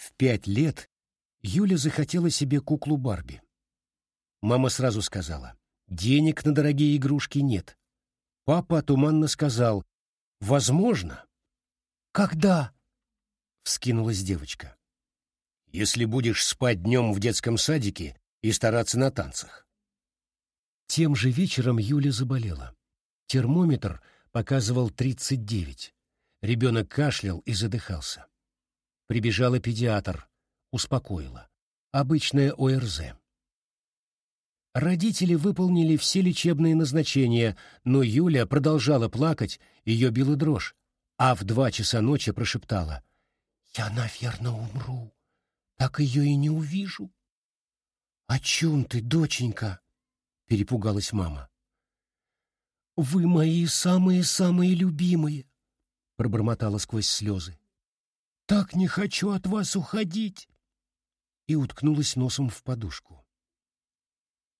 В пять лет Юля захотела себе куклу Барби. Мама сразу сказала, денег на дорогие игрушки нет. Папа туманно сказал, возможно. «Когда?» — вскинулась девочка. «Если будешь спать днем в детском садике и стараться на танцах». Тем же вечером Юля заболела. Термометр показывал 39. Ребенок кашлял и задыхался. Прибежала педиатр, успокоила. Обычное ОРЗ. Родители выполнили все лечебные назначения, но Юля продолжала плакать, ее била дрожь, а в два часа ночи прошептала «Я, наверное, умру, так ее и не увижу». «О чем ты, доченька?» перепугалась мама. «Вы мои самые-самые любимые!» — пробормотала сквозь слезы. «Так не хочу от вас уходить!» И уткнулась носом в подушку.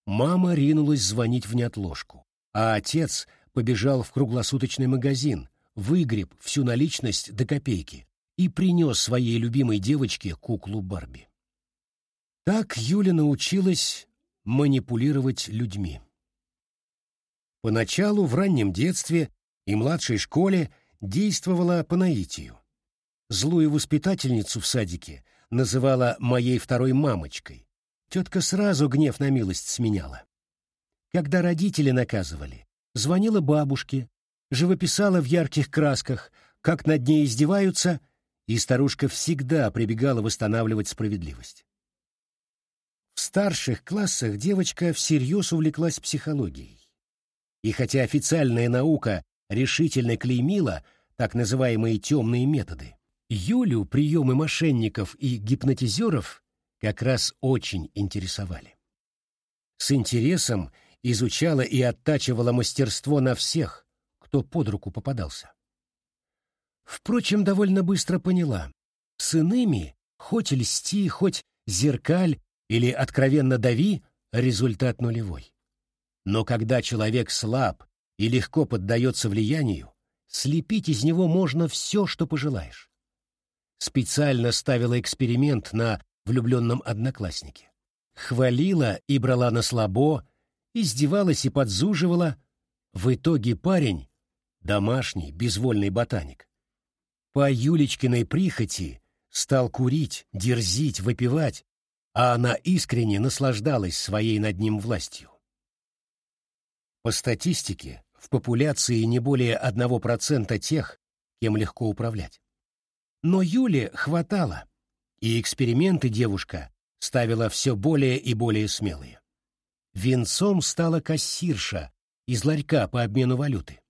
Мама ринулась звонить в неотложку, а отец побежал в круглосуточный магазин, выгреб всю наличность до копейки и принес своей любимой девочке куклу Барби. Так Юля научилась манипулировать людьми. Поначалу в раннем детстве и младшей школе действовала по наитию. Злую воспитательницу в садике называла моей второй мамочкой. Тетка сразу гнев на милость сменяла. Когда родители наказывали, звонила бабушке, живописала в ярких красках, как над ней издеваются, и старушка всегда прибегала восстанавливать справедливость. В старших классах девочка всерьез увлеклась психологией. И хотя официальная наука решительно клеймила так называемые темные методы, Юлю приемы мошенников и гипнотизеров как раз очень интересовали. С интересом изучала и оттачивала мастерство на всех, кто под руку попадался. Впрочем, довольно быстро поняла, с иными, хоть льсти, хоть зеркаль или откровенно дави, результат нулевой. Но когда человек слаб и легко поддается влиянию, слепить из него можно все, что пожелаешь. Специально ставила эксперимент на влюбленном однокласснике. Хвалила и брала на слабо, издевалась и подзуживала. В итоге парень — домашний, безвольный ботаник. По Юлечкиной прихоти стал курить, дерзить, выпивать, а она искренне наслаждалась своей над ним властью. По статистике, в популяции не более 1% тех, кем легко управлять. Но Юле хватало, и эксперименты девушка ставила все более и более смелые. Венцом стала кассирша из ларька по обмену валюты.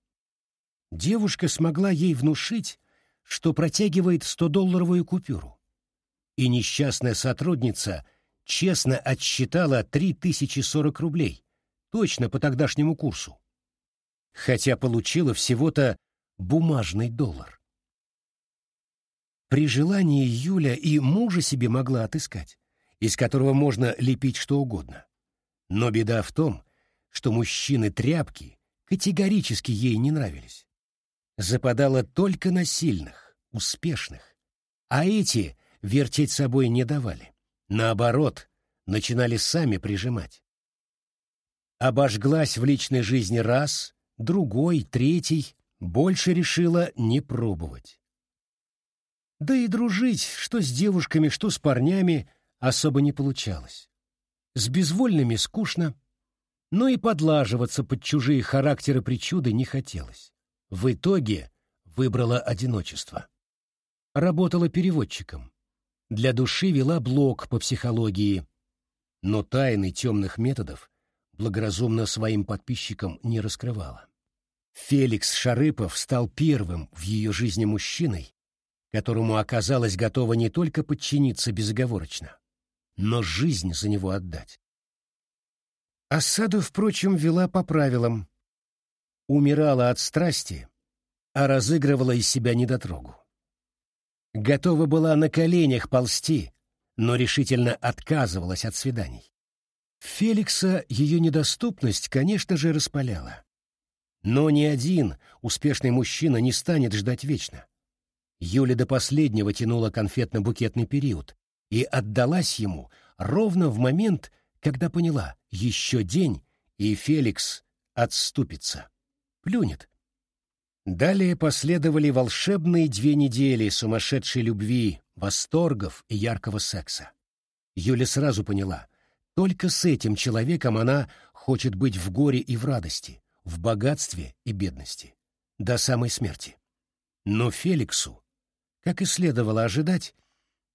Девушка смогла ей внушить, что протягивает 100-долларовую купюру и несчастная сотрудница честно отсчитала 3040 рублей, точно по тогдашнему курсу. Хотя получила всего-то бумажный доллар. При желании Юля и мужа себе могла отыскать, из которого можно лепить что угодно. Но беда в том, что мужчины-тряпки категорически ей не нравились. Западала только на сильных, успешных, а эти вертеть собой не давали. Наоборот, начинали сами прижимать. Обожглась в личной жизни раз, другой, третий, больше решила не пробовать. Да и дружить, что с девушками, что с парнями, особо не получалось. С безвольными скучно, но и подлаживаться под чужие характеры причуды не хотелось. В итоге выбрала одиночество. Работала переводчиком. Для души вела блог по психологии, но тайны темных методов благоразумно своим подписчикам не раскрывала. Феликс Шарыпов стал первым в ее жизни мужчиной, которому оказалась готова не только подчиниться безоговорочно, но жизнь за него отдать. Осаду, впрочем, вела по правилам. Умирала от страсти, а разыгрывала из себя недотрогу готова была на коленях ползти, но решительно отказывалась от свиданий. Феликса ее недоступность, конечно же, распаляла. Но ни один успешный мужчина не станет ждать вечно. Юля до последнего тянула конфетно-букетный период, и отдалась ему ровно в момент, когда поняла, еще день, и Феликс отступится, плюнет. Далее последовали волшебные две недели сумасшедшей любви, восторгов и яркого секса. Юля сразу поняла, только с этим человеком она хочет быть в горе и в радости, в богатстве и бедности, до самой смерти. Но Феликсу, как и следовало ожидать,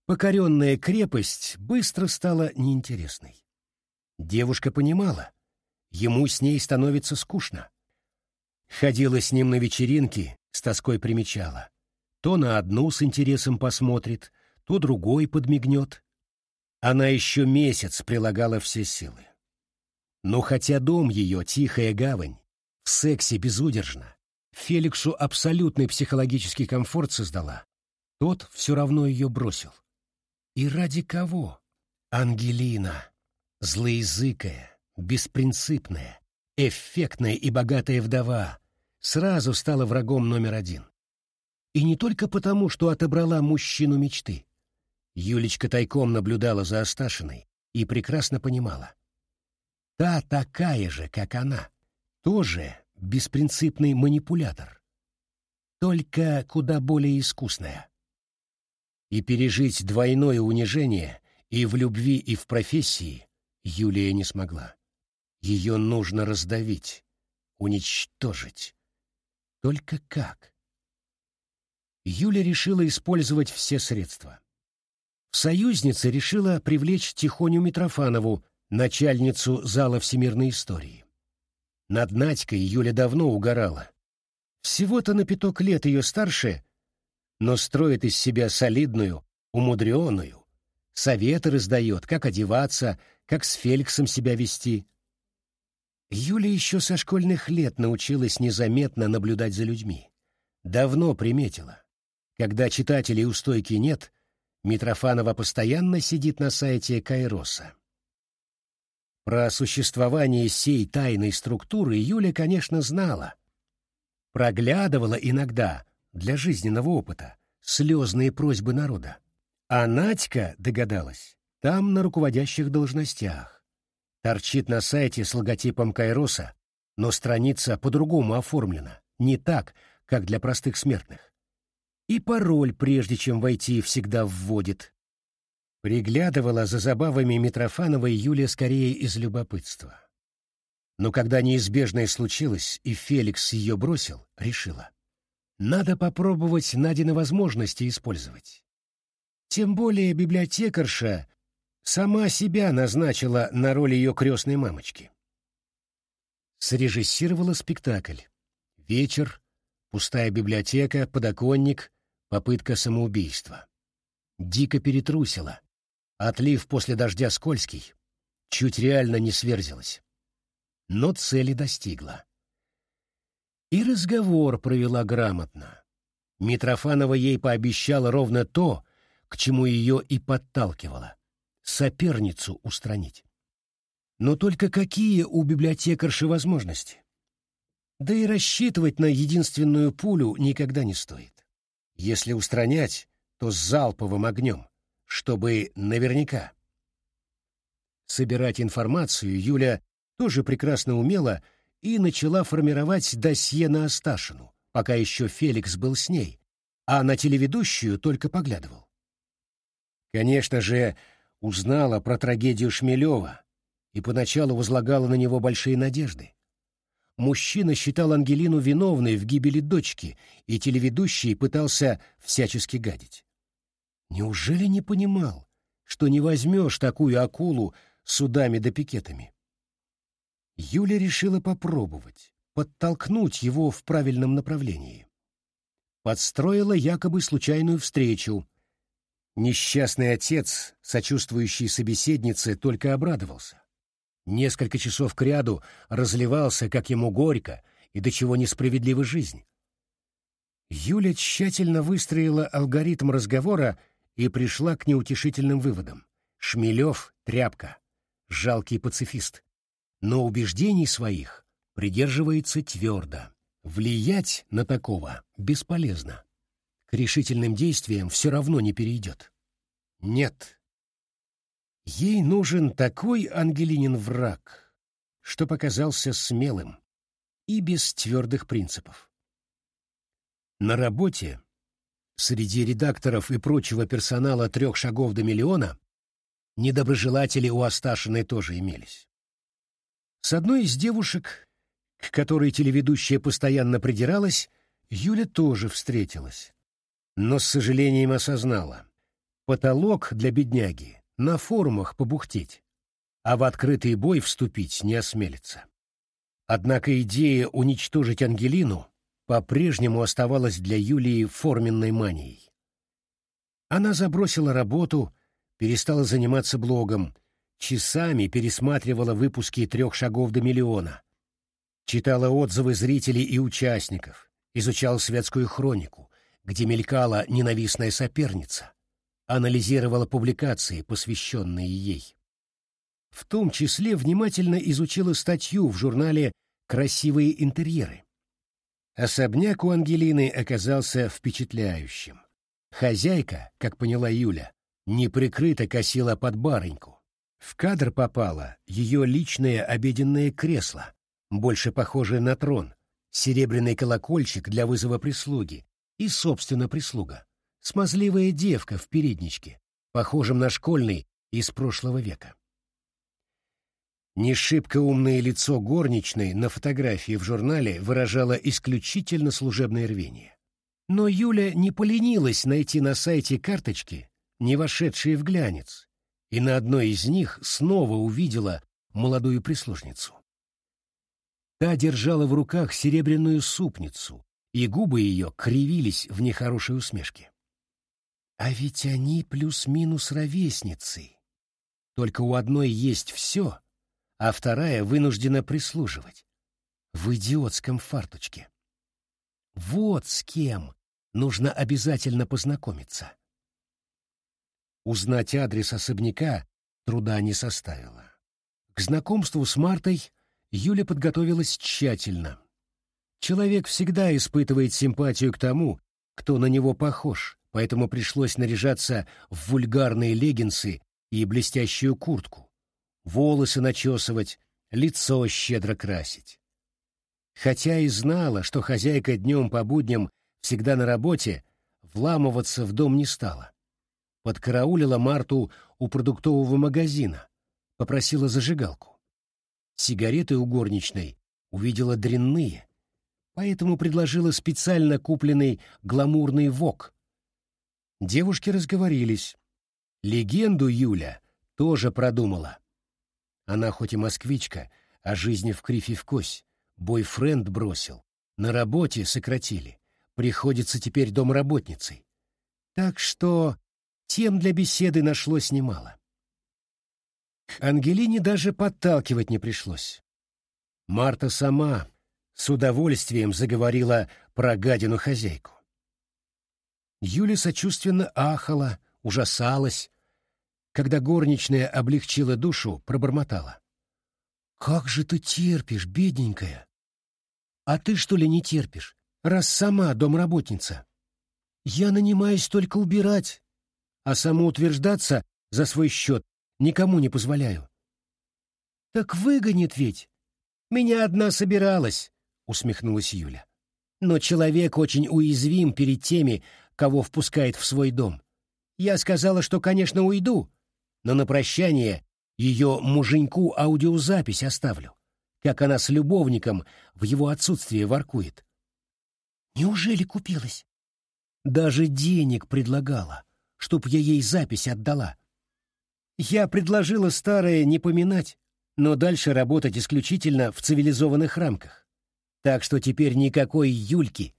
покоренная крепость быстро стала неинтересной. Девушка понимала, ему с ней становится скучно. Ходила с ним на вечеринки, с тоской примечала. То на одну с интересом посмотрит, то другой подмигнет. Она еще месяц прилагала все силы. Но хотя дом ее, тихая гавань, в сексе безудержно, Феликсу абсолютный психологический комфорт создала, тот все равно ее бросил. И ради кого? Ангелина, злоязыкая, беспринципная, эффектная и богатая вдова, сразу стала врагом номер один. И не только потому, что отобрала мужчину мечты. Юлечка тайком наблюдала за Асташиной и прекрасно понимала. Та такая же, как она, тоже беспринципный манипулятор, только куда более искусная. И пережить двойное унижение и в любви, и в профессии Юлия не смогла. Ее нужно раздавить, уничтожить. Только как? Юля решила использовать все средства. В союзнице решила привлечь Тихоню Митрофанову, начальницу зала всемирной истории. Над Надькой Юля давно угорала. Всего-то на пяток лет ее старше, но строит из себя солидную, умудренную. Советы раздает, как одеваться, как с Феликсом себя вести. Юля еще со школьных лет научилась незаметно наблюдать за людьми. Давно приметила. Когда читателей у стойки нет, Митрофанова постоянно сидит на сайте Кайроса. Про существование сей тайной структуры Юля, конечно, знала. Проглядывала иногда, для жизненного опыта, слезные просьбы народа. А Надька, догадалась, там на руководящих должностях. Торчит на сайте с логотипом Кайроса, но страница по-другому оформлена, не так, как для простых смертных. И пароль, прежде чем войти, всегда вводит. Приглядывала за забавами Митрофановой Юлия скорее из любопытства. Но когда неизбежное случилось, и Феликс ее бросил, решила. Надо попробовать Надины возможности использовать. Тем более библиотекарша сама себя назначила на роль ее крестной мамочки. Срежиссировала спектакль. Вечер, пустая библиотека, подоконник, попытка самоубийства. Дико перетрусила, Отлив после дождя скользкий, чуть реально не сверзилась. Но цели достигла. И разговор провела грамотно. Митрофанова ей пообещала ровно то, к чему ее и подталкивала — соперницу устранить. Но только какие у библиотекарши возможности? Да и рассчитывать на единственную пулю никогда не стоит. Если устранять, то с залповым огнем чтобы наверняка. Собирать информацию Юля тоже прекрасно умела и начала формировать досье на Асташину, пока еще Феликс был с ней, а на телеведущую только поглядывал. Конечно же, узнала про трагедию Шмелева и поначалу возлагала на него большие надежды. Мужчина считал Ангелину виновной в гибели дочки, и телеведущий пытался всячески гадить. Неужели не понимал, что не возьмешь такую акулу судами да пикетами? Юля решила попробовать, подтолкнуть его в правильном направлении. Подстроила якобы случайную встречу. Несчастный отец, сочувствующий собеседнице, только обрадовался. Несколько часов кряду разливался, как ему горько, и до чего несправедлива жизнь. Юля тщательно выстроила алгоритм разговора и пришла к неутешительным выводам. Шмелев — тряпка, жалкий пацифист, но убеждений своих придерживается твердо. Влиять на такого бесполезно. К решительным действиям все равно не перейдет. Нет, Ей нужен такой Ангелинин враг, что показался смелым и без твердых принципов. На работе, среди редакторов и прочего персонала трех шагов до миллиона, недоброжелатели у Асташиной тоже имелись. С одной из девушек, к которой телеведущая постоянно придиралась, Юля тоже встретилась, но с сожалением осознала. Потолок для бедняги на форумах побухтеть, а в открытый бой вступить не осмелится. Однако идея уничтожить Ангелину по-прежнему оставалась для Юлии форменной манией. Она забросила работу, перестала заниматься блогом, часами пересматривала выпуски «Трех шагов до миллиона», читала отзывы зрителей и участников, изучал светскую хронику, где мелькала ненавистная соперница, анализировала публикации, посвященные ей. В том числе внимательно изучила статью в журнале «Красивые интерьеры». Особняк у Ангелины оказался впечатляющим. Хозяйка, как поняла Юля, неприкрыто косила под барыньку. В кадр попало ее личное обеденное кресло, больше похожее на трон, серебряный колокольчик для вызова прислуги и, собственно, прислуга. Смазливая девка в передничке, похожем на школьный из прошлого века. Не умное лицо горничной на фотографии в журнале выражало исключительно служебное рвение. Но Юля не поленилась найти на сайте карточки, не вошедшие в глянец, и на одной из них снова увидела молодую прислужницу. Та держала в руках серебряную супницу, и губы ее кривились в нехорошей усмешке. А ведь они плюс-минус ровесницы. Только у одной есть все, а вторая вынуждена прислуживать. В идиотском фарточке. Вот с кем нужно обязательно познакомиться. Узнать адрес особняка труда не составило. К знакомству с Мартой Юля подготовилась тщательно. Человек всегда испытывает симпатию к тому, кто на него похож, поэтому пришлось наряжаться в вульгарные леггинсы и блестящую куртку, волосы начесывать, лицо щедро красить. Хотя и знала, что хозяйка днем по будням всегда на работе, вламываться в дом не стала. Подкараулила Марту у продуктового магазина, попросила зажигалку. Сигареты у горничной увидела дрянные, поэтому предложила специально купленный гламурный вок. Девушки разговорились. Легенду Юля тоже продумала. Она хоть и москвичка, а жизни в крифе в кось. Бойфренд бросил. На работе сократили. Приходится теперь домработницей. Так что тем для беседы нашлось немало. К Ангелине даже подталкивать не пришлось. Марта сама с удовольствием заговорила про гадину хозяйку. Юля сочувственно ахала, ужасалась, когда горничная облегчила душу, пробормотала. «Как же ты терпишь, бедненькая!» «А ты что ли не терпишь, раз сама домработница?» «Я нанимаюсь только убирать, а самоутверждаться за свой счет никому не позволяю». «Так выгонит ведь!» «Меня одна собиралась», — усмехнулась Юля. «Но человек очень уязвим перед теми, кого впускает в свой дом. Я сказала, что, конечно, уйду, но на прощание ее муженьку аудиозапись оставлю, как она с любовником в его отсутствие воркует. Неужели купилась? Даже денег предлагала, чтоб я ей запись отдала. Я предложила старое не поминать, но дальше работать исключительно в цивилизованных рамках. Так что теперь никакой Юльки.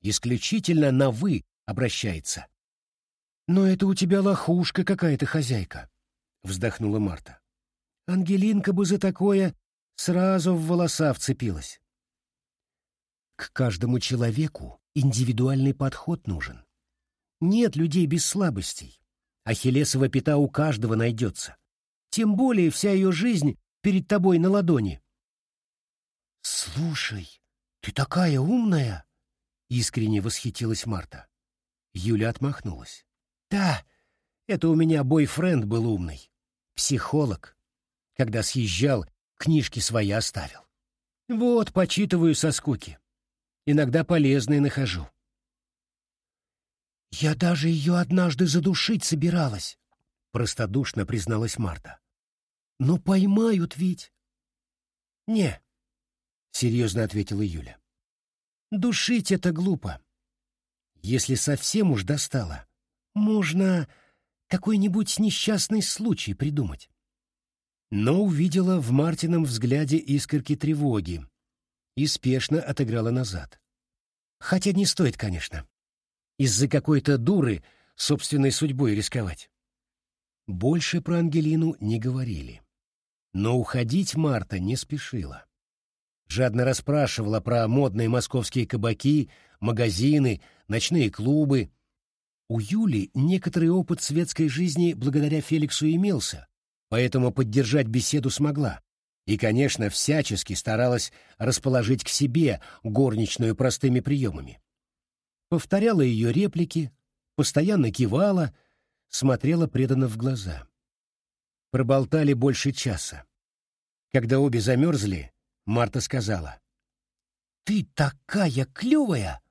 Исключительно на «вы» обращается. Но это у тебя лохушка какая-то хозяйка. — вздохнула Марта. «Ангелинка бы за такое сразу в волоса вцепилась». К каждому человеку индивидуальный подход нужен. Нет людей без слабостей. Ахиллесова пята у каждого найдется. Тем более вся ее жизнь перед тобой на ладони. «Слушай, ты такая умная!» — искренне восхитилась Марта. Юля отмахнулась. «Да, это у меня бойфренд был умный. Психолог. Когда съезжал, книжки свои оставил. Вот, почитываю со скуки. Иногда полезные нахожу. «Я даже ее однажды задушить собиралась», — простодушно призналась Марта. «Но поймают ведь». «Не», — серьезно ответила Юля. «Душить это глупо. Если совсем уж достало, можно какой-нибудь несчастный случай придумать». Но увидела в Мартином взгляде искорки тревоги и спешно отыграла назад. Хотя не стоит, конечно из-за какой-то дуры собственной судьбой рисковать. Больше про Ангелину не говорили. Но уходить Марта не спешила. Жадно расспрашивала про модные московские кабаки, магазины, ночные клубы. У Юли некоторый опыт светской жизни благодаря Феликсу имелся, поэтому поддержать беседу смогла. И, конечно, всячески старалась расположить к себе горничную простыми приемами повторяла ее реплики, постоянно кивала, смотрела преданно в глаза. Проболтали больше часа. Когда обе замерзли, Марта сказала. «Ты такая клевая!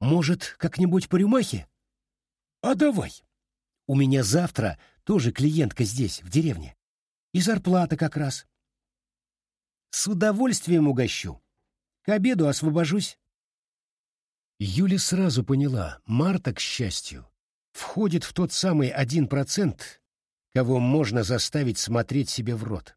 Может, как-нибудь по рюмахе?» «А давай!» «У меня завтра тоже клиентка здесь, в деревне. И зарплата как раз». «С удовольствием угощу. К обеду освобожусь». Юля сразу поняла, Марта, к счастью, входит в тот самый один процент, кого можно заставить смотреть себе в рот.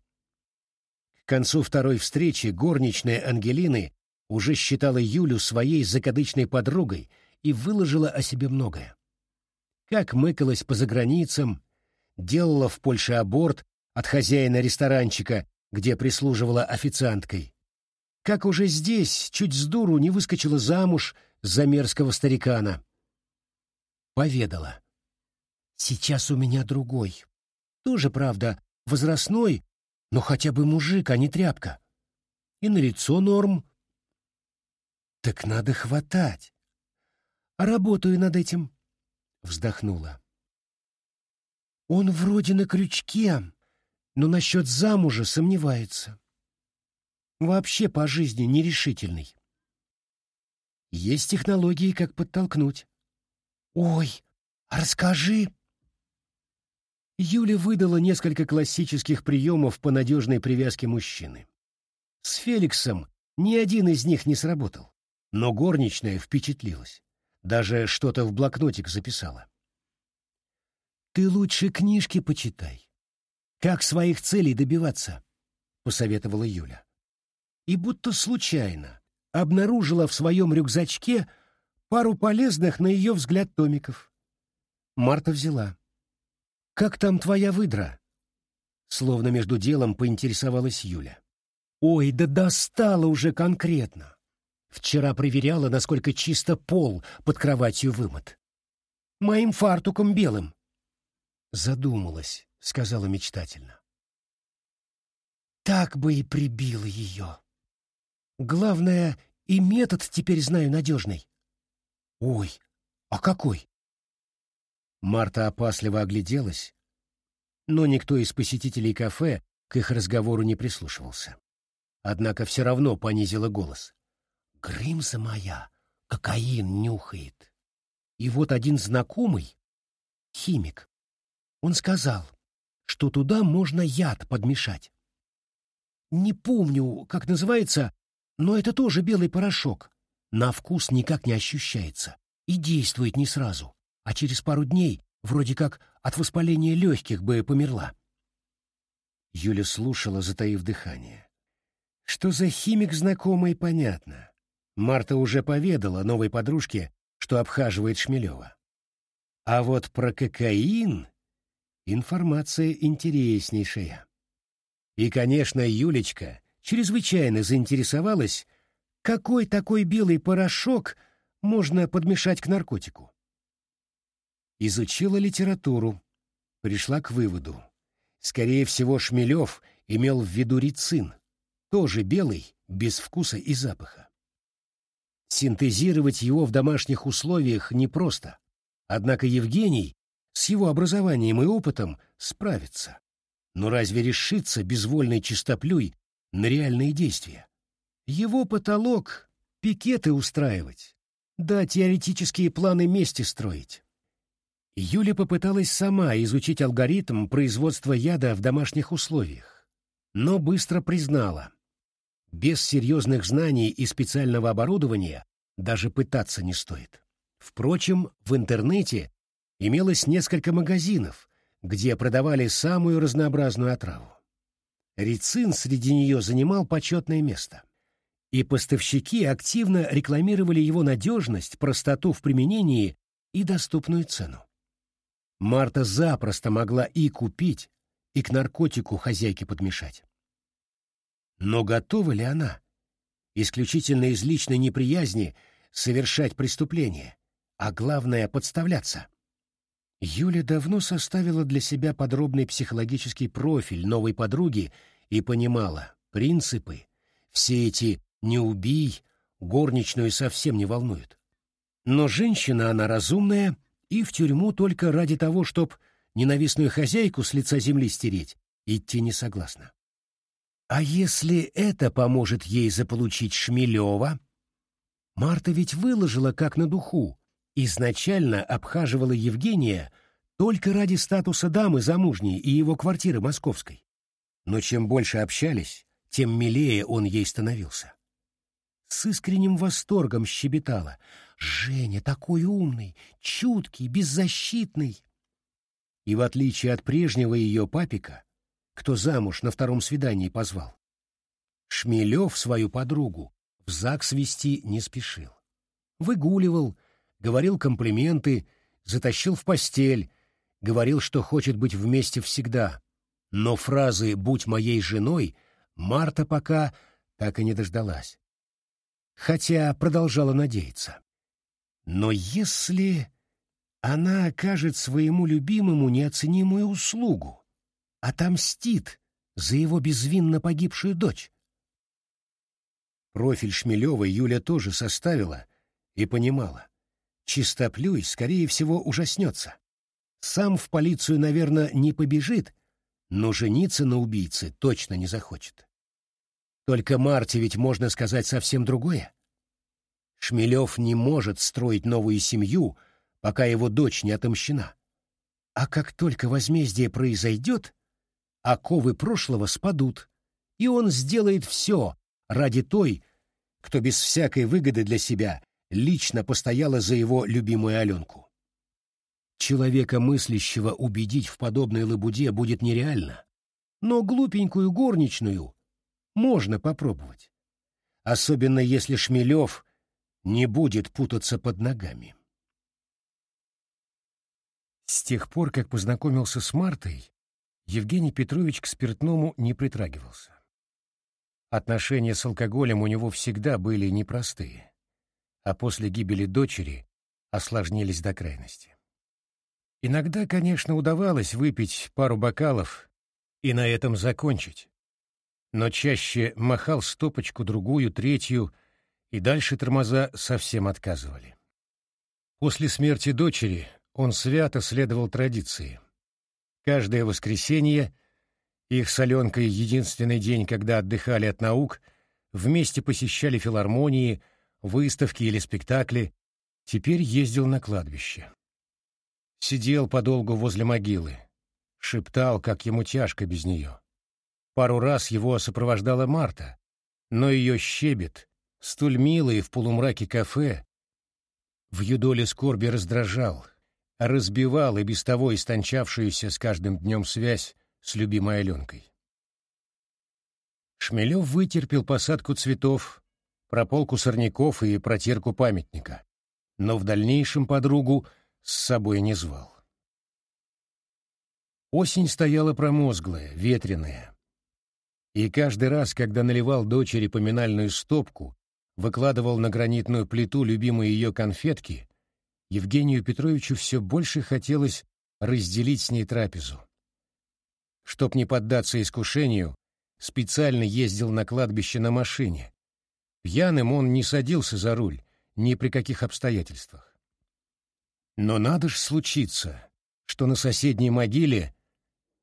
К концу второй встречи горничная Ангелины уже считала Юлю своей закадычной подругой и выложила о себе многое. Как мыкалась по заграницам, делала в Польше аборт от хозяина ресторанчика, где прислуживала официанткой. Как уже здесь, чуть с дуру, не выскочила замуж за мерзкого старикана. Поведала. «Сейчас у меня другой. Тоже, правда, возрастной, но хотя бы мужик, а не тряпка. И на лицо норм. Так надо хватать. А работаю над этим», — вздохнула. «Он вроде на крючке, но насчет замужа сомневается. Вообще по жизни нерешительный. Есть технологии, как подтолкнуть. «Ой, расскажи!» Юля выдала несколько классических приемов по надежной привязке мужчины. С Феликсом ни один из них не сработал, но горничная впечатлилась. Даже что-то в блокнотик записала. «Ты лучше книжки почитай. Как своих целей добиваться?» — посоветовала Юля. И будто случайно обнаружила в своем рюкзачке пару полезных, на ее взгляд, томиков. Марта взяла. «Как там твоя выдра?» Словно между делом поинтересовалась Юля. «Ой, да достала уже конкретно. Вчера проверяла, насколько чисто пол под кроватью вымыт. Моим фартуком белым». Задумалась, сказала мечтательно. Так бы и прибила ее. Главное, и метод теперь знаю надежный. Ой, а какой? Марта опасливо огляделась, но никто из посетителей кафе к их разговору не прислушивался. Однако все равно понизила голос. «Грымза моя, кокаин нюхает. И вот один знакомый, химик, он сказал, что туда можно яд подмешать. Не помню, как называется, но это тоже белый порошок. На вкус никак не ощущается и действует не сразу, а через пару дней вроде как от воспаления легких бы померла. Юля слушала, затаив дыхание. Что за химик знакомый, понятно. Марта уже поведала новой подружке, что обхаживает Шмелева. А вот про кокаин информация интереснейшая. И, конечно, Юлечка чрезвычайно заинтересовалась, какой такой белый порошок можно подмешать к наркотику. Изучила литературу, пришла к выводу. Скорее всего, Шмелев имел в виду рицин, тоже белый, без вкуса и запаха. Синтезировать его в домашних условиях непросто, однако Евгений с его образованием и опытом справится. Но разве решится безвольный чистоплюй на реальные действия? Его потолок — пикеты устраивать, да теоретические планы мести строить. Юля попыталась сама изучить алгоритм производства яда в домашних условиях, но быстро признала. Без серьезных знаний и специального оборудования даже пытаться не стоит. Впрочем, в интернете имелось несколько магазинов, где продавали самую разнообразную отраву. Рицин среди нее занимал почетное место. И поставщики активно рекламировали его надежность, простоту в применении и доступную цену. Марта запросто могла и купить, и к наркотику хозяйке подмешать. Но готова ли она, исключительно из личной неприязни, совершать преступление, а главное — подставляться? Юля давно составила для себя подробный психологический профиль новой подруги и понимала, принципы, все эти «не убий», горничную совсем не волнуют. Но женщина она разумная и в тюрьму только ради того, чтоб ненавистную хозяйку с лица земли стереть, идти не согласна. А если это поможет ей заполучить Шмелева? Марта ведь выложила как на духу, изначально обхаживала Евгения только ради статуса дамы замужней и его квартиры московской. Но чем больше общались, тем милее он ей становился. С искренним восторгом щебетала. «Женя такой умный, чуткий, беззащитный!» И в отличие от прежнего ее папика, кто замуж на втором свидании позвал, Шмелев свою подругу в ЗАГС вести не спешил. Выгуливал, говорил комплименты, затащил в постель, говорил, что хочет быть вместе всегда. Но фразы «будь моей женой» Марта пока так и не дождалась. Хотя продолжала надеяться. Но если она окажет своему любимому неоценимую услугу, отомстит за его безвинно погибшую дочь. Профиль Шмелева Юля тоже составила и понимала. Чистоплюй, скорее всего, ужаснется. Сам в полицию, наверное, не побежит, но жениться на убийце точно не захочет. Только Марте ведь можно сказать совсем другое. Шмелев не может строить новую семью, пока его дочь не отомщена. А как только возмездие произойдет, оковы прошлого спадут, и он сделает все ради той, кто без всякой выгоды для себя лично постояла за его любимую Аленку. Человека мыслящего убедить в подобной лабуде будет нереально, но глупенькую горничную можно попробовать, особенно если Шмелев не будет путаться под ногами. С тех пор, как познакомился с Мартой, Евгений Петрович к спиртному не притрагивался. Отношения с алкоголем у него всегда были непростые а после гибели дочери осложнились до крайности. Иногда, конечно, удавалось выпить пару бокалов и на этом закончить, но чаще махал стопочку, другую, третью, и дальше тормоза совсем отказывали. После смерти дочери он свято следовал традиции. Каждое воскресенье, их с Аленкой единственный день, когда отдыхали от наук, вместе посещали филармонии — выставки или спектакли, теперь ездил на кладбище. Сидел подолгу возле могилы, шептал, как ему тяжко без нее. Пару раз его сопровождала Марта, но ее щебет, столь милый в полумраке кафе, в юдоле скорби раздражал, разбивал и без того истончавшуюся с каждым днем связь с любимой Аленкой. Шмелев вытерпел посадку цветов, прополку сорняков и протирку памятника, но в дальнейшем подругу с собой не звал. Осень стояла промозглая, ветреная. И каждый раз, когда наливал дочери поминальную стопку, выкладывал на гранитную плиту любимые ее конфетки, Евгению Петровичу все больше хотелось разделить с ней трапезу. Чтоб не поддаться искушению, специально ездил на кладбище на машине, Пьяным он не садился за руль, ни при каких обстоятельствах. Но надо ж случиться, что на соседней могиле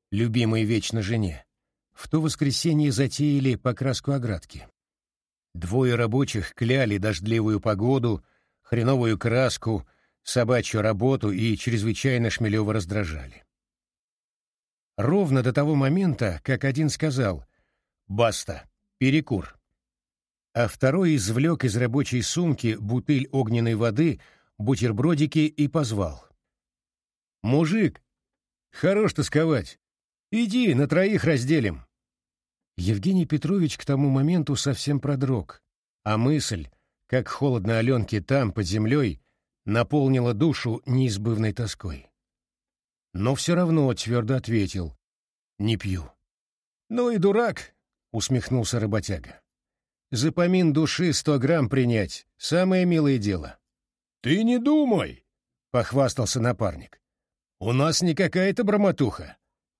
любимой вечно жене, в то воскресенье затеяли покраску оградки. Двое рабочих кляли дождливую погоду, хреновую краску, собачью работу и чрезвычайно Шмелева раздражали. Ровно до того момента, как один сказал «Баста, перекур», а второй извлек из рабочей сумки бутыль огненной воды, бутербродики и позвал. «Мужик, хорош тосковать. Иди, на троих разделим». Евгений Петрович к тому моменту совсем продрог, а мысль, как холодно Аленке там, под землей, наполнила душу неизбывной тоской. Но все равно твердо ответил «Не пью». «Ну и дурак», — усмехнулся работяга. За помин души сто грамм принять — самое милое дело. — Ты не думай, — похвастался напарник. — У нас не какая-то брамотуха.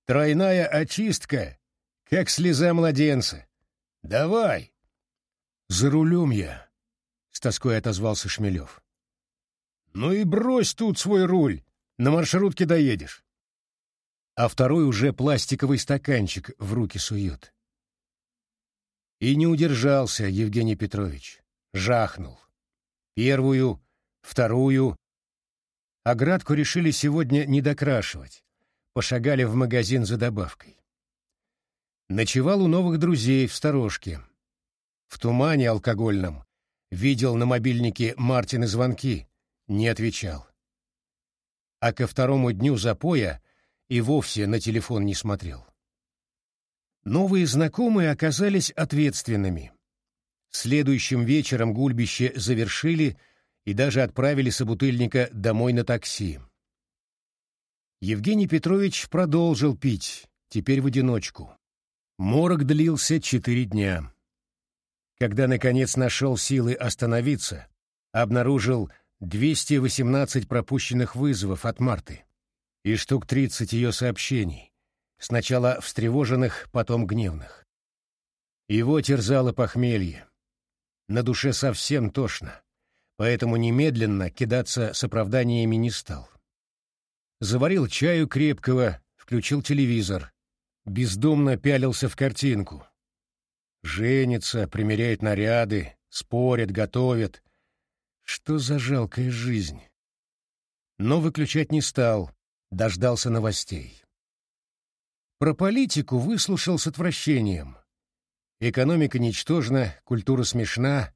Тройная очистка, как слеза младенца. Давай. — За рулем я, — с тоской отозвался Шмелев. — Ну и брось тут свой руль, на маршрутке доедешь. А второй уже пластиковый стаканчик в руки сует. И не удержался Евгений Петрович. Жахнул. Первую, вторую. Оградку решили сегодня не докрашивать. Пошагали в магазин за добавкой. Ночевал у новых друзей в сторожке. В тумане алкогольном видел на мобильнике Мартины звонки, не отвечал. А ко второму дню запоя и вовсе на телефон не смотрел. Новые знакомые оказались ответственными. Следующим вечером гульбище завершили и даже отправили собутыльника домой на такси. Евгений Петрович продолжил пить, теперь в одиночку. Морок длился четыре дня. Когда, наконец, нашел силы остановиться, обнаружил 218 пропущенных вызовов от Марты и штук 30 ее сообщений, сначала встревоженных, потом гневных. Его терзало похмелье. На душе совсем тошно, поэтому немедленно кидаться с оправданиями не стал. Заварил чаю крепкого, включил телевизор, бездумно пялился в картинку. Женится, примеряет наряды, спорят, готовят. Что за жалкая жизнь? Но выключать не стал, дождался новостей. Про политику выслушал с отвращением. Экономика ничтожна, культура смешна.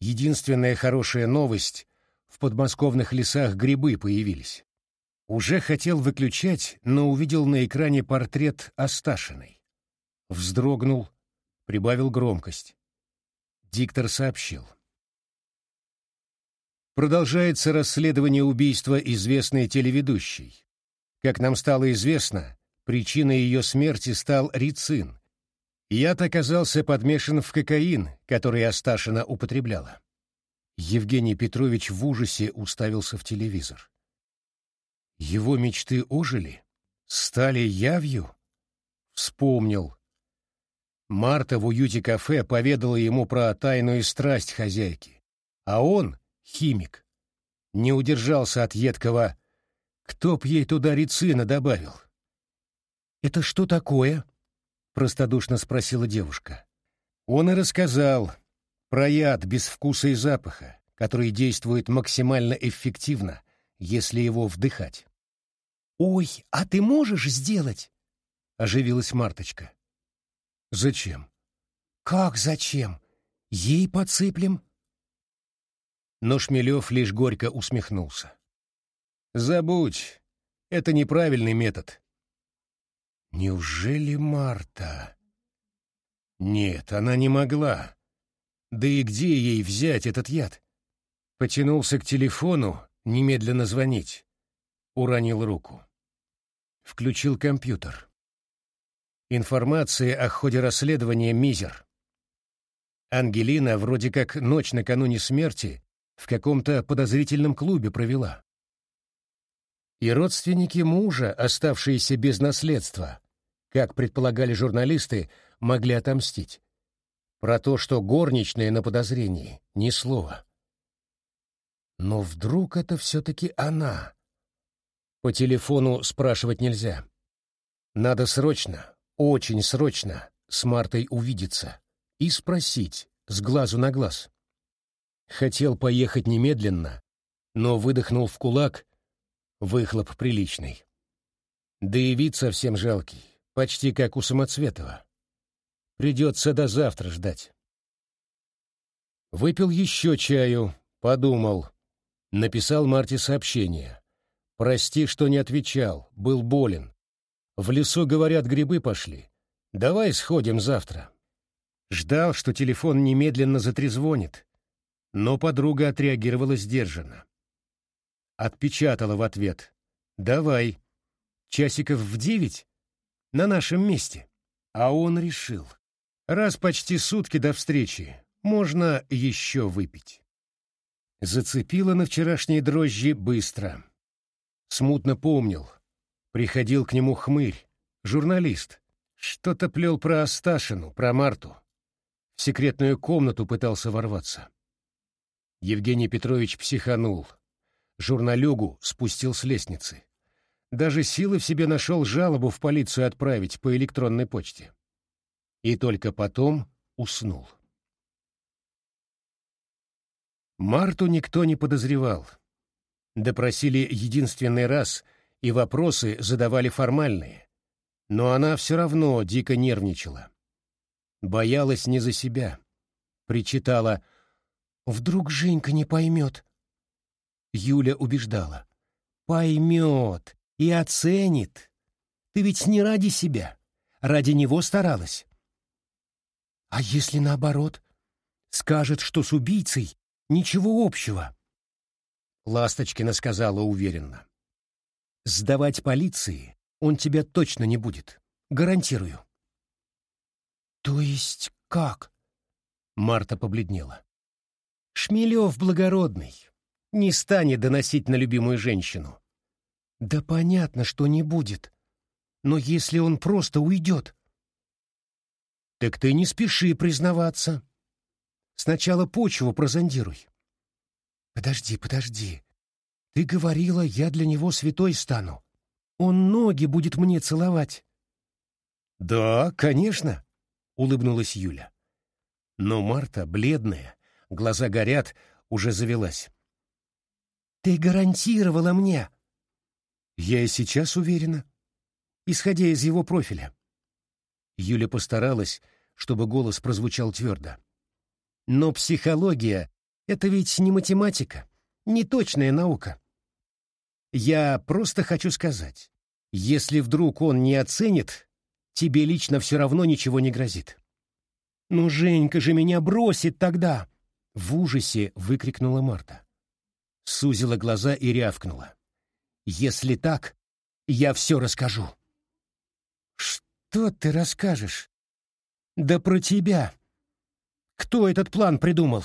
Единственная хорошая новость — в подмосковных лесах грибы появились. Уже хотел выключать, но увидел на экране портрет Асташиной. Вздрогнул, прибавил громкость. Диктор сообщил. Продолжается расследование убийства известной телеведущей. Как нам стало известно, Причиной ее смерти стал рицин. Яд оказался подмешан в кокаин, который Асташина употребляла. Евгений Петрович в ужасе уставился в телевизор. Его мечты ожили? Стали явью? Вспомнил. Марта в уюте кафе поведала ему про тайную страсть хозяйки. А он, химик, не удержался от едкого «Кто б ей туда рицина добавил?» «Это что такое?» — простодушно спросила девушка. Он и рассказал про яд без вкуса и запаха, который действует максимально эффективно, если его вдыхать. «Ой, а ты можешь сделать?» — оживилась Марточка. «Зачем?» «Как зачем? Ей подсыплем?» Но Шмелев лишь горько усмехнулся. «Забудь, это неправильный метод. Неужели Марта? Нет, она не могла. Да и где ей взять этот яд? Потянулся к телефону, немедленно звонить. Уронил руку. Включил компьютер. Информация о ходе расследования мизер. Ангелина вроде как ночь накануне смерти в каком-то подозрительном клубе провела и родственники мужа, оставшиеся без наследства, как предполагали журналисты, могли отомстить. Про то, что горничная на подозрении, ни слова. Но вдруг это все-таки она? По телефону спрашивать нельзя. Надо срочно, очень срочно с Мартой увидеться и спросить с глазу на глаз. Хотел поехать немедленно, но выдохнул в кулак, выхлоп приличный. Да и вид совсем жалкий, почти как у Самоцветова. Придется до завтра ждать. Выпил еще чаю, подумал. Написал Марте сообщение. «Прости, что не отвечал, был болен. В лесу, говорят, грибы пошли. Давай сходим завтра». Ждал, что телефон немедленно затрезвонит, но подруга отреагировала сдержанно. Отпечатала в ответ. «Давай. Часиков в девять? На нашем месте». А он решил. Раз почти сутки до встречи, можно еще выпить. Зацепило на вчерашние дрожжи быстро. Смутно помнил. Приходил к нему хмырь, журналист. Что-то плел про Асташину, про Марту. В секретную комнату пытался ворваться. Евгений Петрович психанул. Журналюгу спустил с лестницы. Даже силы в себе нашел жалобу в полицию отправить по электронной почте. И только потом уснул. Марту никто не подозревал. Допросили единственный раз, и вопросы задавали формальные. Но она все равно дико нервничала. Боялась не за себя. Причитала «Вдруг Женька не поймет?» Юля убеждала «Поймет и оценит. Ты ведь не ради себя, ради него старалась». «А если наоборот? Скажет, что с убийцей Ничего общего. Ласточкина сказала уверенно. Сдавать полиции он тебя точно не будет. Гарантирую. То есть как? Марта побледнела. Шмелев благородный. Не станет доносить на любимую женщину. Да понятно, что не будет. Но если он просто уйдет... Так ты не спеши признаваться. Сначала почву прозондируй. Подожди, подожди. Ты говорила, я для него святой стану. Он ноги будет мне целовать. Да, конечно, улыбнулась Юля. Но Марта, бледная, глаза горят, уже завелась. Ты гарантировала мне. Я и сейчас уверена, исходя из его профиля. Юля постаралась, чтобы голос прозвучал твердо. Но психология — это ведь не математика, не точная наука. Я просто хочу сказать, если вдруг он не оценит, тебе лично все равно ничего не грозит. «Ну, Женька же меня бросит тогда!» — в ужасе выкрикнула Марта. Сузила глаза и рявкнула. «Если так, я все расскажу». «Что ты расскажешь?» «Да про тебя!» Кто этот план придумал?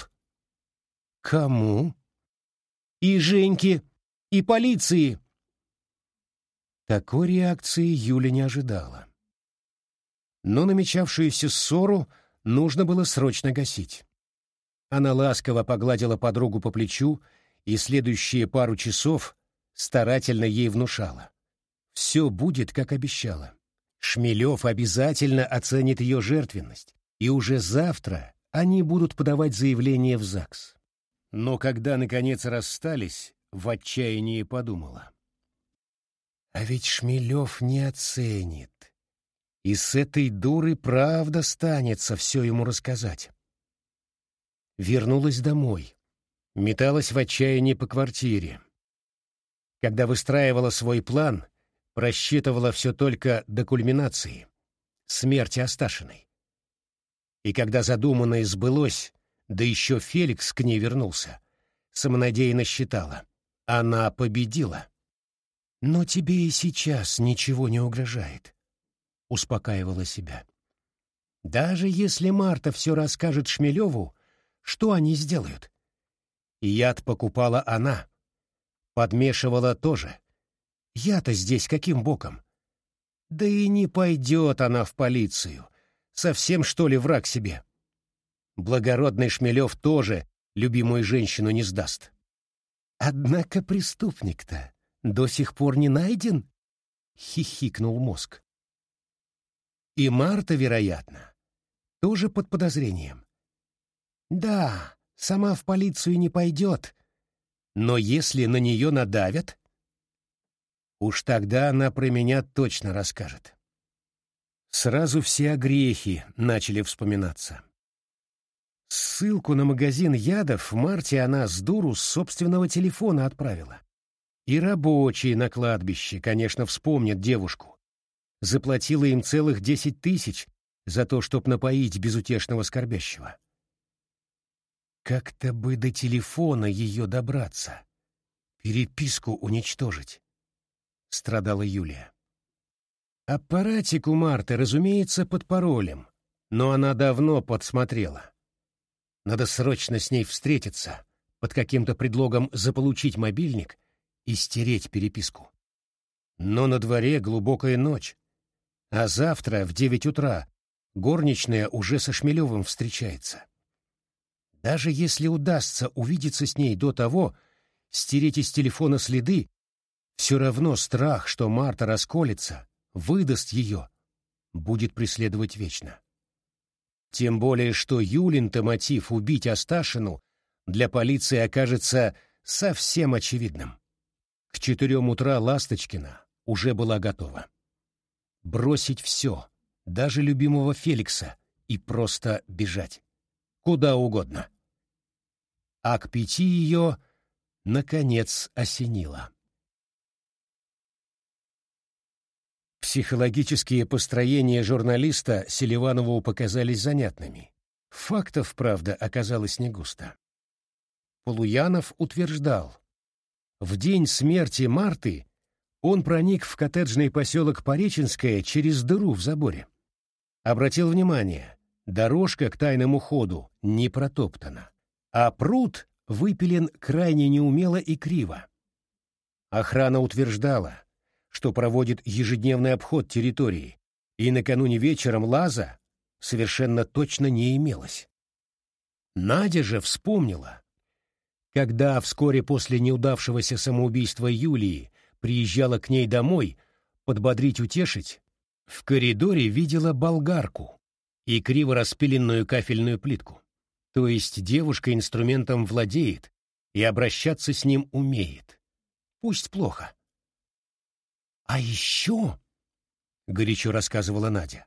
Кому? И Женьке, и полиции. Такой реакции Юля не ожидала. Но намечавшуюся ссору нужно было срочно гасить. Она ласково погладила подругу по плечу и следующие пару часов старательно ей внушала. Все будет, как обещала. Шмелев обязательно оценит ее жертвенность, и уже завтра они будут подавать заявление в ЗАГС. Но когда, наконец, расстались, в отчаянии подумала. А ведь Шмелев не оценит. И с этой дуры правда станется все ему рассказать. Вернулась домой. Металась в отчаянии по квартире. Когда выстраивала свой план, просчитывала все только до кульминации — смерти Асташиной. И когда задуманное сбылось, да еще Феликс к ней вернулся, самонадеянно считала. Она победила. «Но тебе и сейчас ничего не угрожает», — успокаивала себя. «Даже если Марта все расскажет Шмелеву, что они сделают?» Яд покупала она. Подмешивала тоже. Я-то здесь каким боком? Да и не пойдет она в полицию. Совсем, что ли, враг себе? Благородный Шмелев тоже любимую женщину не сдаст. Однако преступник-то до сих пор не найден, — хихикнул мозг. И Марта, вероятно, тоже под подозрением. Да, сама в полицию не пойдет, но если на нее надавят, уж тогда она про меня точно расскажет. Сразу все огрехи начали вспоминаться. Ссылку на магазин ядов Марте она с дуру с собственного телефона отправила. И рабочие на кладбище, конечно, вспомнят девушку. Заплатила им целых десять тысяч за то, чтоб напоить безутешного скорбящего. Как-то бы до телефона ее добраться, переписку уничтожить, — страдала Юлия. Аппаратик у Марты, разумеется, под паролем, но она давно подсмотрела. Надо срочно с ней встретиться, под каким-то предлогом заполучить мобильник и стереть переписку. Но на дворе глубокая ночь, а завтра в девять утра горничная уже со Шмелевым встречается. Даже если удастся увидеться с ней до того, стереть из телефона следы, все равно страх, что Марта расколется, выдаст ее, будет преследовать вечно. Тем более, что Юлин-то мотив убить Асташину для полиции окажется совсем очевидным. К четырем утра Ласточкина уже была готова. Бросить все, даже любимого Феликса, и просто бежать. Куда угодно. А к пяти ее, наконец, осенило. Психологические построения журналиста Селиванову показались занятными. Фактов, правда, оказалось не густо. Полуянов утверждал, в день смерти Марты он проник в коттеджный поселок Пореченское через дыру в заборе. Обратил внимание, дорожка к тайному ходу не протоптана, а пруд выпилен крайне неумело и криво. Охрана утверждала, что проводит ежедневный обход территории, и накануне вечером лаза совершенно точно не имелось. Надя же вспомнила, когда вскоре после неудавшегося самоубийства Юлии приезжала к ней домой подбодрить, утешить, в коридоре видела болгарку и криво распиленную кафельную плитку. То есть девушка инструментом владеет и обращаться с ним умеет. Пусть плохо. «А еще...» — горячо рассказывала Надя.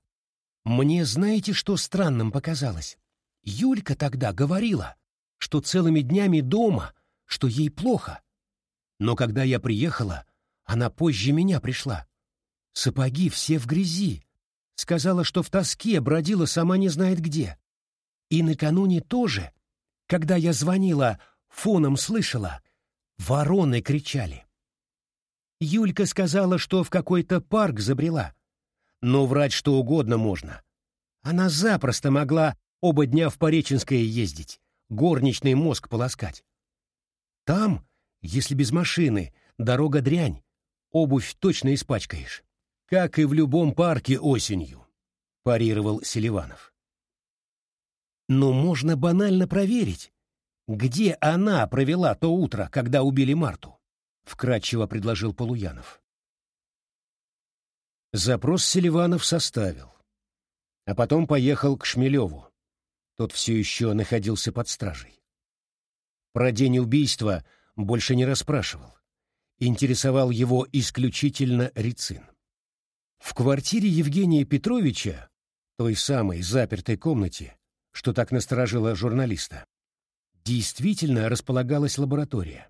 «Мне знаете, что странным показалось? Юлька тогда говорила, что целыми днями дома, что ей плохо. Но когда я приехала, она позже меня пришла. Сапоги все в грязи. Сказала, что в тоске бродила сама не знает где. И накануне тоже, когда я звонила, фоном слышала, вороны кричали. Юлька сказала, что в какой-то парк забрела. Но врать что угодно можно. Она запросто могла оба дня в Пореченское ездить горничный мозг полоскать. Там, если без машины, дорога дрянь, обувь точно испачкаешь. Как и в любом парке осенью, парировал Селиванов. Но можно банально проверить, где она провела то утро, когда убили Марту, вкратчиво предложил Полуянов. Запрос Селиванов составил, а потом поехал к Шмелеву, тот все еще находился под стражей. Про день убийства больше не расспрашивал. Интересовал его исключительно Рицин. В квартире Евгения Петровича, той самой запертой комнате, что так насторожило журналиста, действительно располагалась лаборатория.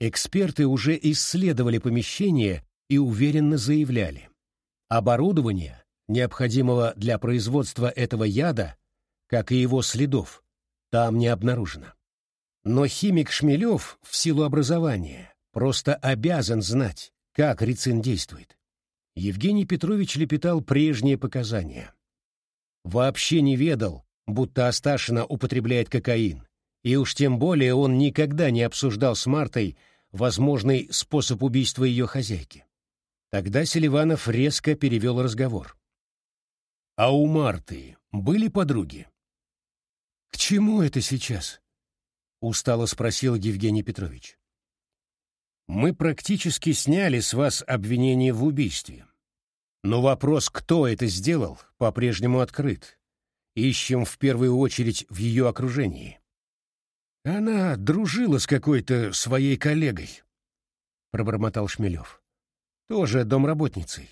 Эксперты уже исследовали помещение и уверенно заявляли. Оборудование, необходимого для производства этого яда, как и его следов, там не обнаружено. Но химик Шмелев в силу образования просто обязан знать, как рицин действует. Евгений Петрович лепетал прежние показания. Вообще не ведал, будто Асташина употребляет кокаин, и уж тем более он никогда не обсуждал с Мартой возможный способ убийства ее хозяйки. Тогда Селиванов резко перевел разговор. «А у Марты были подруги?» «К чему это сейчас?» — устало спросил Евгений Петрович. «Мы практически сняли с вас обвинение в убийстве. Но вопрос, кто это сделал, по-прежнему открыт. Ищем в первую очередь в ее окружении. Она дружила с какой-то своей коллегой, — пробормотал Шмелев. Тоже домработницей.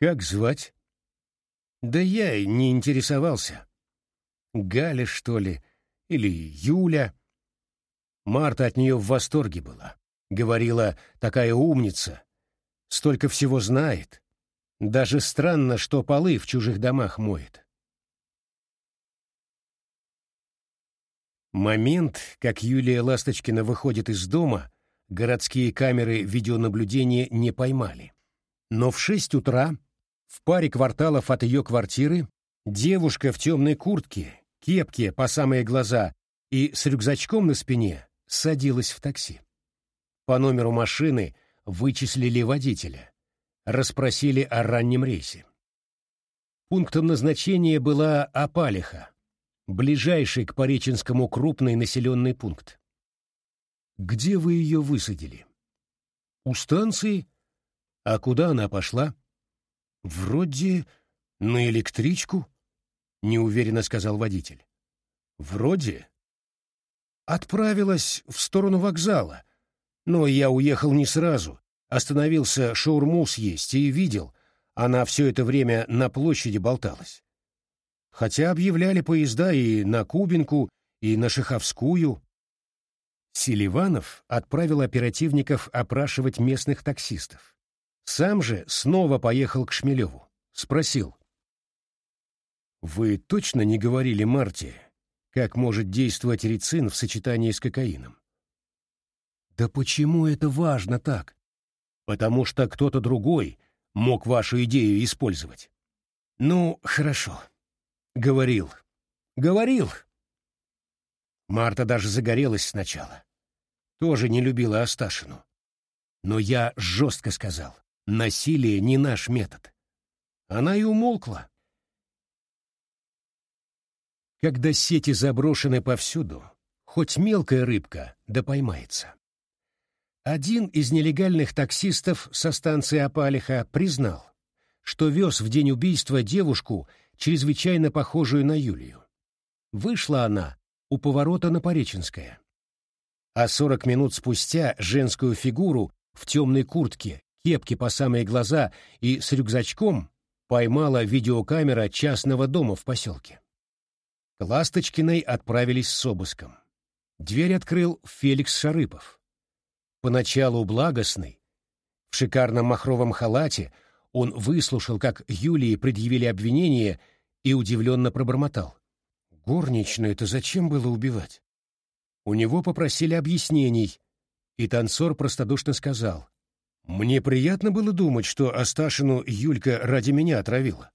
Как звать? Да я и не интересовался. Галя, что ли, или Юля. Марта от нее в восторге была. Говорила, такая умница, столько всего знает. Даже странно, что полы в чужих домах моет. Момент, как Юлия Ласточкина выходит из дома, городские камеры видеонаблюдения не поймали. Но в шесть утра, в паре кварталов от ее квартиры, девушка в темной куртке, кепке по самые глаза и с рюкзачком на спине садилась в такси. По номеру машины вычислили водителя, расспросили о раннем рейсе. Пунктом назначения была Апалиха, ближайший к Пореченскому крупный населенный пункт. Где вы ее высадили? У станции? А куда она пошла? Вроде на электричку, неуверенно сказал водитель. Вроде. Отправилась в сторону вокзала, но я уехал не сразу. Остановился шаурму съесть и видел, она все это время на площади болталась хотя объявляли поезда и на Кубинку, и на Шаховскую. Селиванов отправил оперативников опрашивать местных таксистов. Сам же снова поехал к Шмелеву. Спросил. «Вы точно не говорили Марте, как может действовать рицин в сочетании с кокаином?» «Да почему это важно так?» «Потому что кто-то другой мог вашу идею использовать». «Ну, хорошо», Говорил. Говорил. Марта даже загорелась сначала. Тоже не любила Асташину. Но я жестко сказал, насилие не наш метод. Она и умолкла. Когда сети заброшены повсюду, хоть мелкая рыбка да поймается. Один из нелегальных таксистов со станции Апалиха признал, что вез в день убийства девушку чрезвычайно похожую на Юлию. Вышла она у поворота на Пореченское. А сорок минут спустя женскую фигуру в темной куртке, кепке по самые глаза и с рюкзачком поймала видеокамера частного дома в поселке. К Ласточкиной отправились с обыском. Дверь открыл Феликс Шарыпов. Поначалу благостный, в шикарном махровом халате — он выслушал, как Юлии предъявили обвинение, и удивленно пробормотал. Горничную это зачем было убивать? У него попросили объяснений, и танцор простодушно сказал. «Мне приятно было думать, что Асташину Юлька ради меня отравила.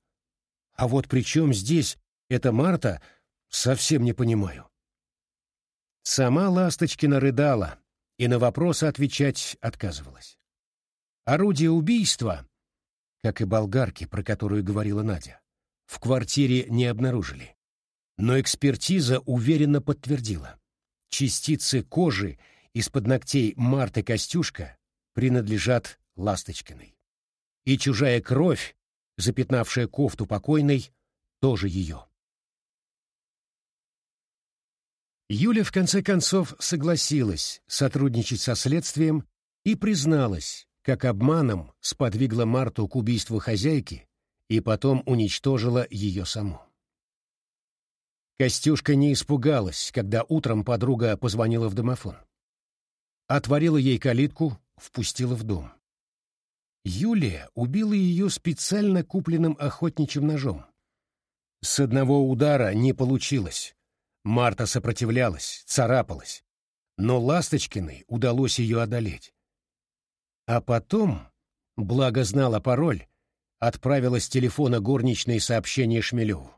А вот при здесь эта Марта, совсем не понимаю». Сама Ласточкина рыдала и на вопросы отвечать отказывалась. Орудие убийства как и болгарки, про которую говорила Надя, в квартире не обнаружили. Но экспертиза уверенно подтвердила. Частицы кожи из-под ногтей Марты Костюшка принадлежат Ласточкиной. И чужая кровь, запятнавшая кофту покойной, тоже ее. Юля в конце концов согласилась сотрудничать со следствием и призналась, как обманом сподвигла Марту к убийству хозяйки и потом уничтожила ее саму. Костюшка не испугалась, когда утром подруга позвонила в домофон. Отворила ей калитку, впустила в дом. Юлия убила ее специально купленным охотничьим ножом. С одного удара не получилось. Марта сопротивлялась, царапалась. Но Ласточкиной удалось ее одолеть. А потом, благо знала пароль, отправила с телефона горничные сообщения Шмелеву.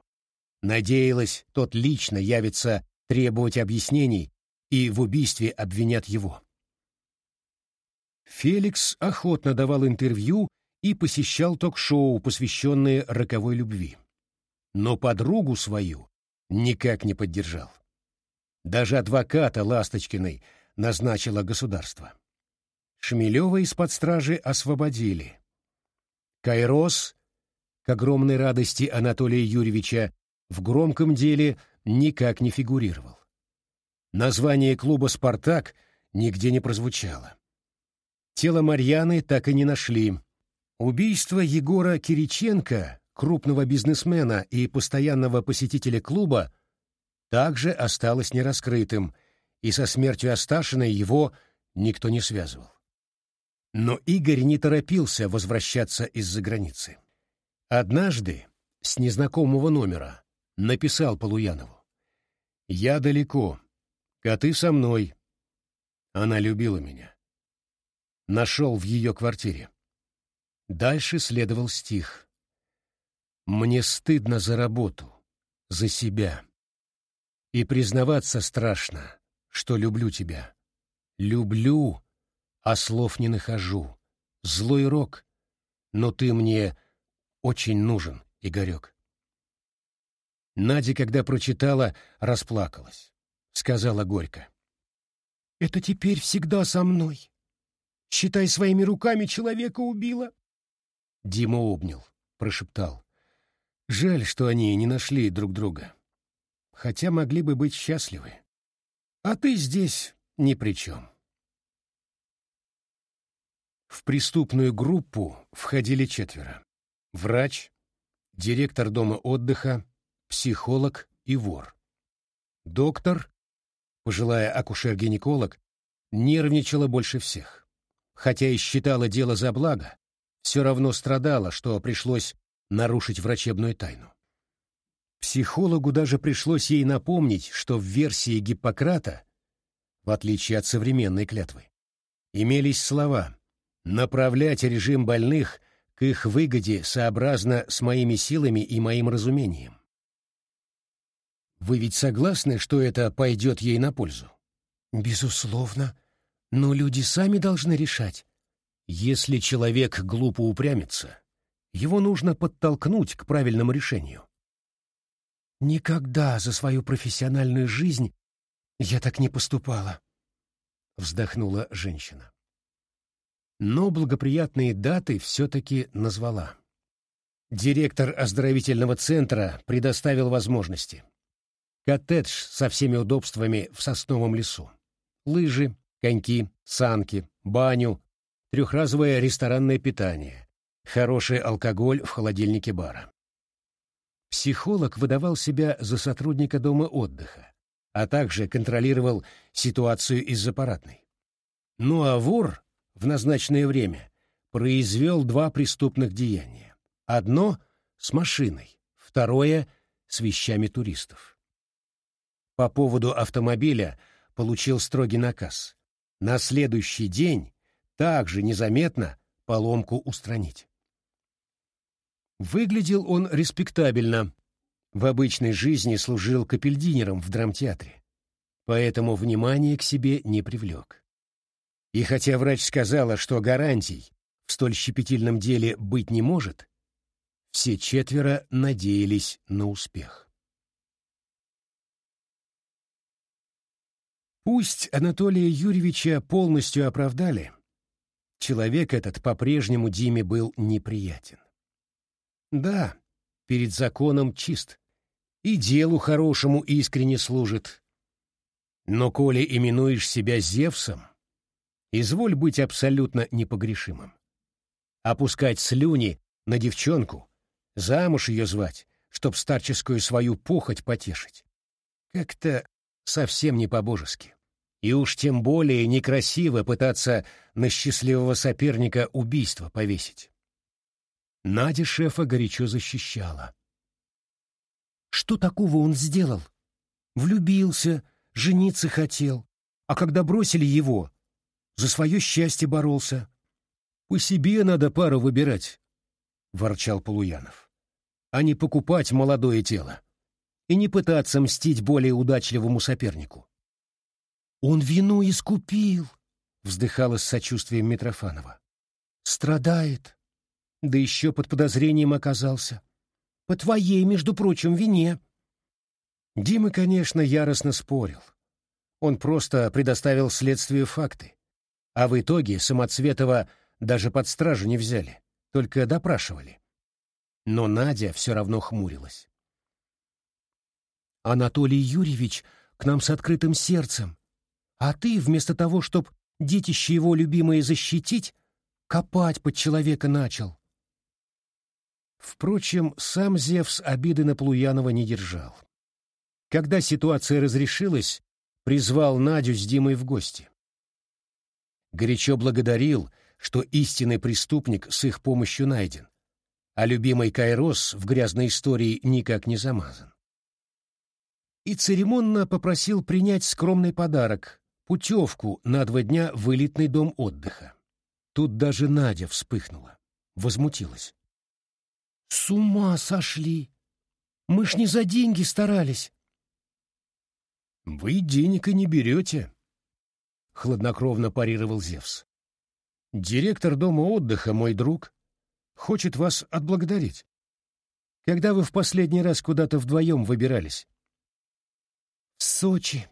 Надеялась, тот лично явится требовать объяснений и в убийстве обвинят его. Феликс охотно давал интервью и посещал ток-шоу, посвященные роковой любви. Но подругу свою никак не поддержал. Даже адвоката Ласточкиной назначило государство. Шмелева из-под стражи освободили. Кайрос, к огромной радости Анатолия Юрьевича, в громком деле никак не фигурировал. Название клуба «Спартак» нигде не прозвучало. Тело Марьяны так и не нашли. Убийство Егора Кириченко, крупного бизнесмена и постоянного посетителя клуба, также осталось нераскрытым, и со смертью Асташиной его никто не связывал. Но Игорь не торопился возвращаться из-за границы. Однажды с незнакомого номера написал Полуянову. «Я далеко, а ты со мной». Она любила меня. Нашел в ее квартире. Дальше следовал стих. «Мне стыдно за работу, за себя. И признаваться страшно, что люблю тебя. Люблю, а слов не нахожу. Злой рок, но ты мне очень нужен, Игорек. Надя, когда прочитала, расплакалась. Сказала горько. «Это теперь всегда со мной. Считай, своими руками человека убила». Дима обнял, прошептал. Жаль, что они не нашли друг друга. Хотя могли бы быть счастливы. А ты здесь ни при чем. В преступную группу входили четверо. Врач, директор дома отдыха, психолог и вор. Доктор, пожилая акушер-гинеколог, нервничала больше всех. Хотя и считала дело за благо, все равно страдала, что пришлось нарушить врачебную тайну. Психологу даже пришлось ей напомнить, что в версии Гиппократа, в отличие от современной клятвы, имелись слова направлять режим больных к их выгоде сообразно с моими силами и моим разумением. Вы ведь согласны, что это пойдет ей на пользу? Безусловно. Но люди сами должны решать. Если человек глупо упрямится, его нужно подтолкнуть к правильному решению. Никогда за свою профессиональную жизнь я так не поступала, вздохнула женщина но благоприятные даты все-таки назвала. Директор оздоровительного центра предоставил возможности. Коттедж со всеми удобствами в сосновом лесу. Лыжи, коньки, санки, баню, трехразовое ресторанное питание, хороший алкоголь в холодильнике бара. Психолог выдавал себя за сотрудника дома отдыха, а также контролировал ситуацию из-за парадной. Ну а вор в назначенное время произвел два преступных деяния. Одно — с машиной, второе — с вещами туристов. По поводу автомобиля получил строгий наказ. На следующий день также незаметно поломку устранить. Выглядел он респектабельно. В обычной жизни служил капельдинером в драмтеатре, поэтому внимание к себе не привлек. И хотя врач сказала, что гарантий в столь щепетильном деле быть не может, все четверо надеялись на успех. Пусть Анатолия Юрьевича полностью оправдали, человек этот по-прежнему Диме был неприятен. Да, перед законом чист, и делу хорошему искренне служит. Но коли именуешь себя Зевсом, Изволь быть абсолютно непогрешимым. Опускать слюни на девчонку, замуж ее звать, чтоб старческую свою похоть потешить. Как-то совсем не по-божески. И уж тем более некрасиво пытаться на счастливого соперника убийство повесить. Надя шефа горячо защищала. Что такого он сделал? Влюбился, жениться хотел, а когда бросили его, за свое счастье боролся. По себе надо пару выбирать, — ворчал Полуянов, — а не покупать молодое тело и не пытаться мстить более удачливому сопернику. «Он вину искупил», — вздыхала с сочувствием Митрофанова. «Страдает, да еще под подозрением оказался. По твоей, между прочим, вине». Дима, конечно, яростно спорил. Он просто предоставил следствию факты. А в итоге Самоцветова даже под стражу не взяли. только допрашивали. Но Надя все равно хмурилась. «Анатолий Юрьевич к нам с открытым сердцем, а ты, вместо того, чтобы детище его любимое защитить, копать под человека начал». Впрочем, сам Зевс обиды на Плуянова не держал. Когда ситуация разрешилась, призвал Надю с Димой в гости. Горячо благодарил, что истинный преступник с их помощью найден, а любимый Кайрос в грязной истории никак не замазан. И церемонно попросил принять скромный подарок — путевку на два дня в элитный дом отдыха. Тут даже Надя вспыхнула, возмутилась. «С ума сошли! Мы ж не за деньги старались!» «Вы денег и не берете», — хладнокровно парировал Зевс. «Директор дома отдыха, мой друг, хочет вас отблагодарить. Когда вы в последний раз куда-то вдвоем выбирались?» «В Сочи.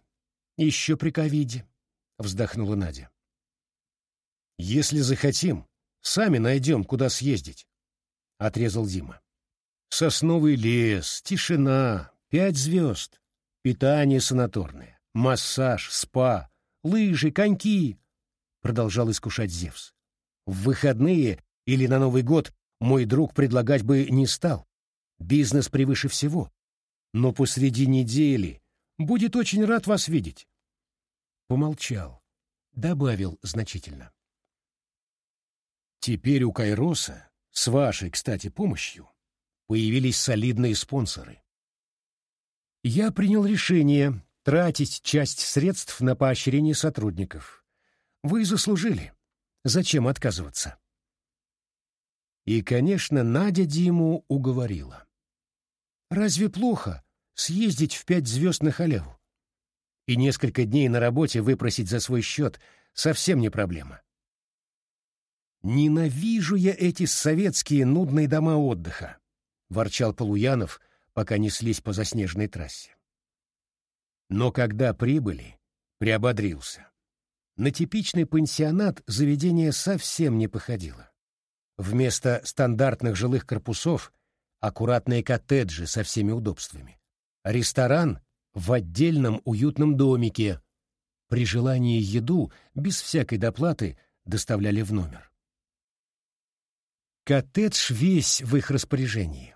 Еще при ковиде», — вздохнула Надя. «Если захотим, сами найдем, куда съездить», — отрезал Дима. «Сосновый лес, тишина, пять звезд. Питание санаторное, массаж, спа, лыжи, коньки, продолжал искушать Зевс. В выходные или на Новый год мой друг предлагать бы не стал. Бизнес превыше всего. Но посреди недели будет очень рад вас видеть. Помолчал, добавил значительно. Теперь у Кайроса, с вашей, кстати, помощью, появились солидные спонсоры. Я принял решение тратить часть средств на поощрение сотрудников. Вы заслужили. Зачем отказываться? И, конечно, Надя Диму уговорила. Разве плохо съездить в пять звезд на халяву? И несколько дней на работе выпросить за свой счет совсем не проблема. «Ненавижу я эти советские нудные дома отдыха», — ворчал Полуянов, — пока неслись по заснеженной трассе. Но когда прибыли, приободрился. На типичный пансионат заведение совсем не походило. Вместо стандартных жилых корпусов — аккуратные коттеджи со всеми удобствами. Ресторан в отдельном уютном домике. При желании еду без всякой доплаты доставляли в номер. Коттедж весь в их распоряжении.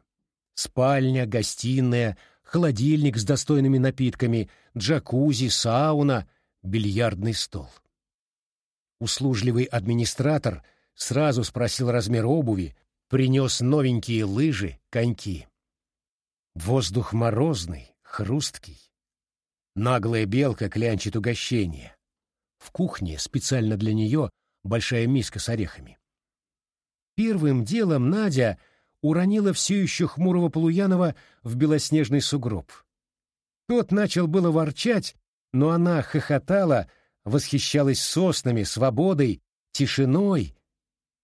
Спальня, гостиная, холодильник с достойными напитками, джакузи, сауна, бильярдный стол. Услужливый администратор сразу спросил размер обуви, принес новенькие лыжи, коньки. Воздух морозный, хрусткий. Наглая белка клянчит угощение. В кухне специально для нее большая миска с орехами. Первым делом Надя уронила все еще хмурого Полуянова в белоснежный сугроб. Тот начал было ворчать, но она хохотала, восхищалась соснами, свободой, тишиной,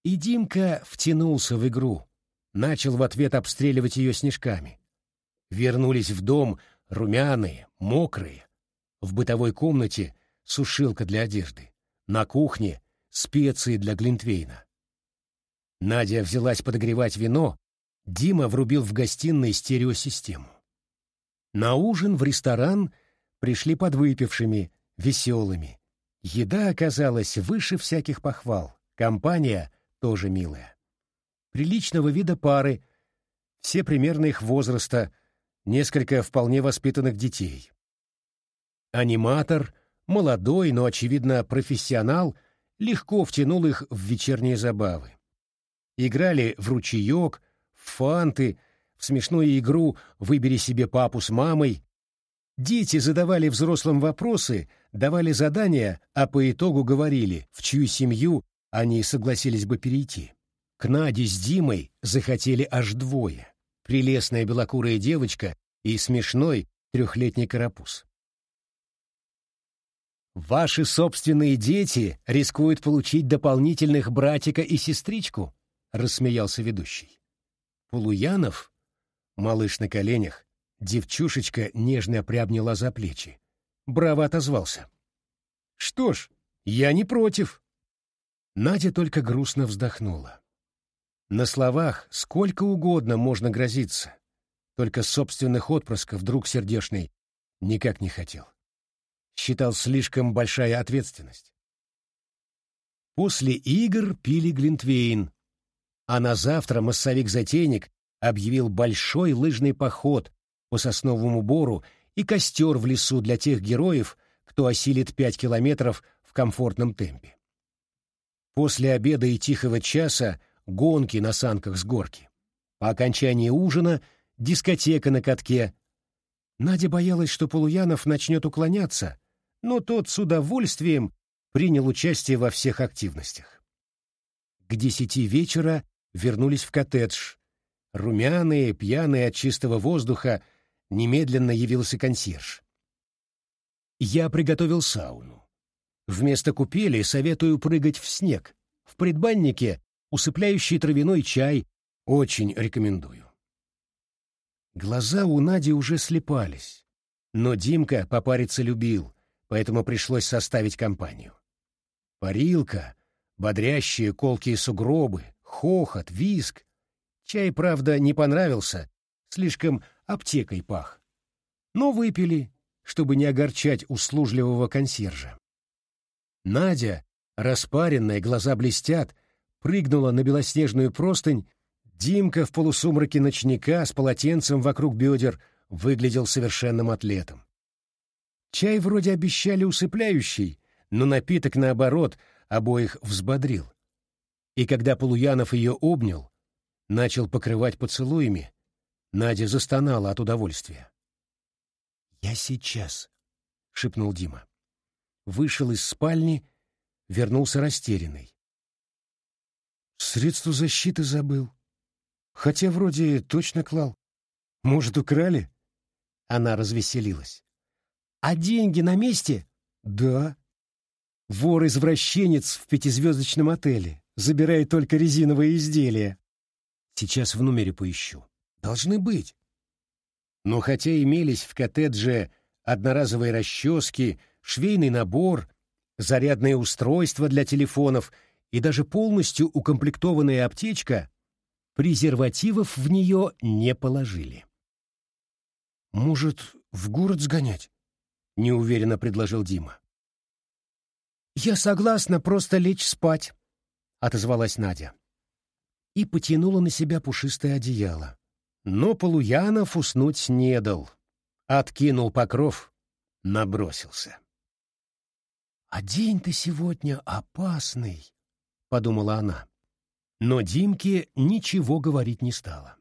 и Димка втянулся в игру, начал в ответ обстреливать ее снежками. Вернулись в дом румяные, мокрые. В бытовой комнате сушилка для одежды. На кухне специи для глинтвейна. Надя взялась подогревать вино, Дима врубил в гостиной стереосистему. На ужин в ресторан пришли подвыпившими, веселыми. Еда оказалась выше всяких похвал, компания тоже милая. Приличного вида пары, все примерно их возраста, несколько вполне воспитанных детей. Аниматор, молодой, но, очевидно, профессионал, легко втянул их в вечерние забавы. Играли в ручеек, фанты, в смешную игру «Выбери себе папу с мамой». Дети задавали взрослым вопросы, давали задания, а по итогу говорили, в чью семью они согласились бы перейти. К Наде с Димой захотели аж двое. Прелестная белокурая девочка и смешной трехлетний карапуз. «Ваши собственные дети рискуют получить дополнительных братика и сестричку», — рассмеялся ведущий. Полуянов, малыш на коленях, девчушечка нежно приобняла за плечи. Браво отозвался. «Что ж, я не против». Надя только грустно вздохнула. На словах сколько угодно можно грозиться, только собственных отпрысков друг сердешный никак не хотел. Считал слишком большая ответственность. После игр пили Глинтвейн, а на завтра массовик-затейник объявил большой лыжный поход по сосновому бору и костер в лесу для тех героев, кто осилит пять километров в комфортном темпе. После обеда и тихого часа гонки на санках с горки. По окончании ужина дискотека на катке. Надя боялась, что Полуянов начнет уклоняться, но тот с удовольствием принял участие во всех активностях. К десяти вечера вернулись в коттедж. Румяные, пьяные от чистого воздуха, немедленно явился консьерж. Я приготовил сауну. Вместо купели советую прыгать в снег. В предбаннике усыпляющий травяной чай очень рекомендую. Глаза у Нади уже слепались, но Димка попариться любил, поэтому пришлось составить компанию. Парилка, бодрящие колкие сугробы, хохот, виск. Чай, правда, не понравился, слишком аптекой пах. Но выпили, чтобы не огорчать услужливого консьержа. Надя, распаренная, глаза блестят, прыгнула на белоснежную простынь Димка в полусумраке ночника с полотенцем вокруг бедер выглядел совершенным атлетом. Чай вроде обещали усыпляющий, но напиток, наоборот, обоих взбодрил. И когда Полуянов ее обнял, начал покрывать поцелуями, Надя застонала от удовольствия. «Я сейчас», — шепнул Дима. Вышел из спальни, вернулся растерянный. «Средство защиты забыл», Хотя вроде точно клал. Может, украли? Она развеселилась. А деньги на месте? Да. Вор-извращенец в пятизвездочном отеле. Забирает только резиновые изделия. Сейчас в номере поищу. Должны быть. Но хотя имелись в коттедже одноразовые расчески, швейный набор, зарядное устройство для телефонов и даже полностью укомплектованная аптечка, презервативов в нее не положили. «Может, в город сгонять?» — неуверенно предложил Дима. «Я согласна просто лечь спать», — отозвалась Надя. И потянула на себя пушистое одеяло. Но Полуянов уснуть не дал. Откинул покров, набросился. «А день-то сегодня опасный», — подумала она. Но Димке ничего говорить не стало.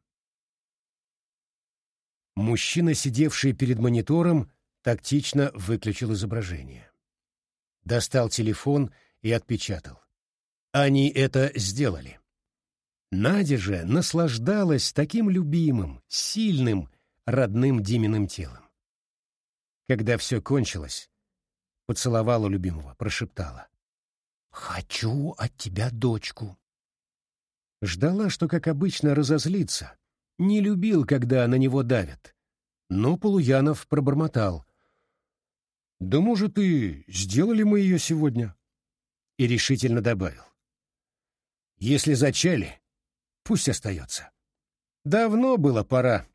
Мужчина, сидевший перед монитором, тактично выключил изображение. Достал телефон и отпечатал. Они это сделали. Надя же наслаждалась таким любимым, сильным, родным Диминым телом. Когда все кончилось, поцеловала любимого, прошептала. «Хочу от тебя дочку». Ждала, что, как обычно, разозлится. Не любил, когда на него давят. Но Полуянов пробормотал. «Да, может, и сделали мы ее сегодня?» И решительно добавил. «Если зачали, пусть остается. Давно было пора».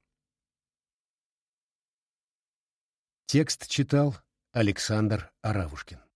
Текст читал Александр Аравушкин.